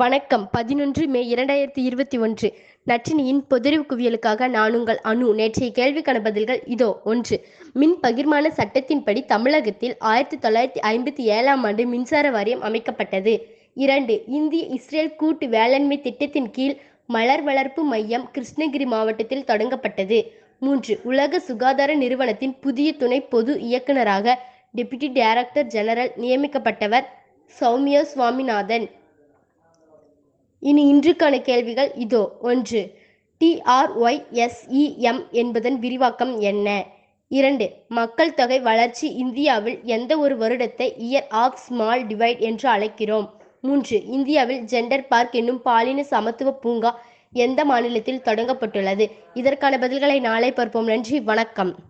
வணக்கம். பதினொன்று மே இரண்டாயிரத்தி இருபத்தி ஒன்று. நற்றினியின் பொதிரிவு குவியலுக்காக நான் உங்கள் அணு நேற்றைய கேள்விக்கான பதில்கள் இதோ. ஒன்று. மின் பகிர்மான சட்டத்தின்படி தமிழகத்தில் ஆயிரத்தி தொள்ளாயிரத்தி ஐம்பத்தி ஏழாம் ஆண்டு மின்சார வாரியம் அமைக்கப்பட்டது. இரண்டு. இந்திய இஸ்ரேல் கூட்டு வேளாண்மை திட்டத்தின் கீழ் மலர் வளர்ப்பு மையம் கிருஷ்ணகிரி மாவட்டத்தில் தொடங்கப்பட்டது. மூன்று. உலக சுகாதார நிறுவனத்தின் புதிய துணை பொது இயக்குநராக டெபுட்டி டைரக்டர் ஜெனரல் நியமிக்கப்பட்டவர் சௌமியா சுவாமிநாதன். இனி இன்றுக்கான கேள்விகள் இதோ. ஒன்று டிஆர்ஒய்எஸ்இஎம் என்பதன் விரிவாக்கம் என்ன? இரண்டு மக்கள் தொகை வளர்ச்சி இந்தியாவில் எந்த ஒரு வருடத்தை இயர் ஆஃப் ஸ்மால் டிவைட் என்று அழைக்கிறோம்? மூன்று இந்தியாவில் ஜெண்டர் பார்க் என்னும் பாலின சமத்துவ பூங்கா எந்த மாநிலத்தில் தொடங்கப்பட்டுள்ளது? இதற்கான பதில்களை நாளை பார்ப்போம். நன்றி வணக்கம்.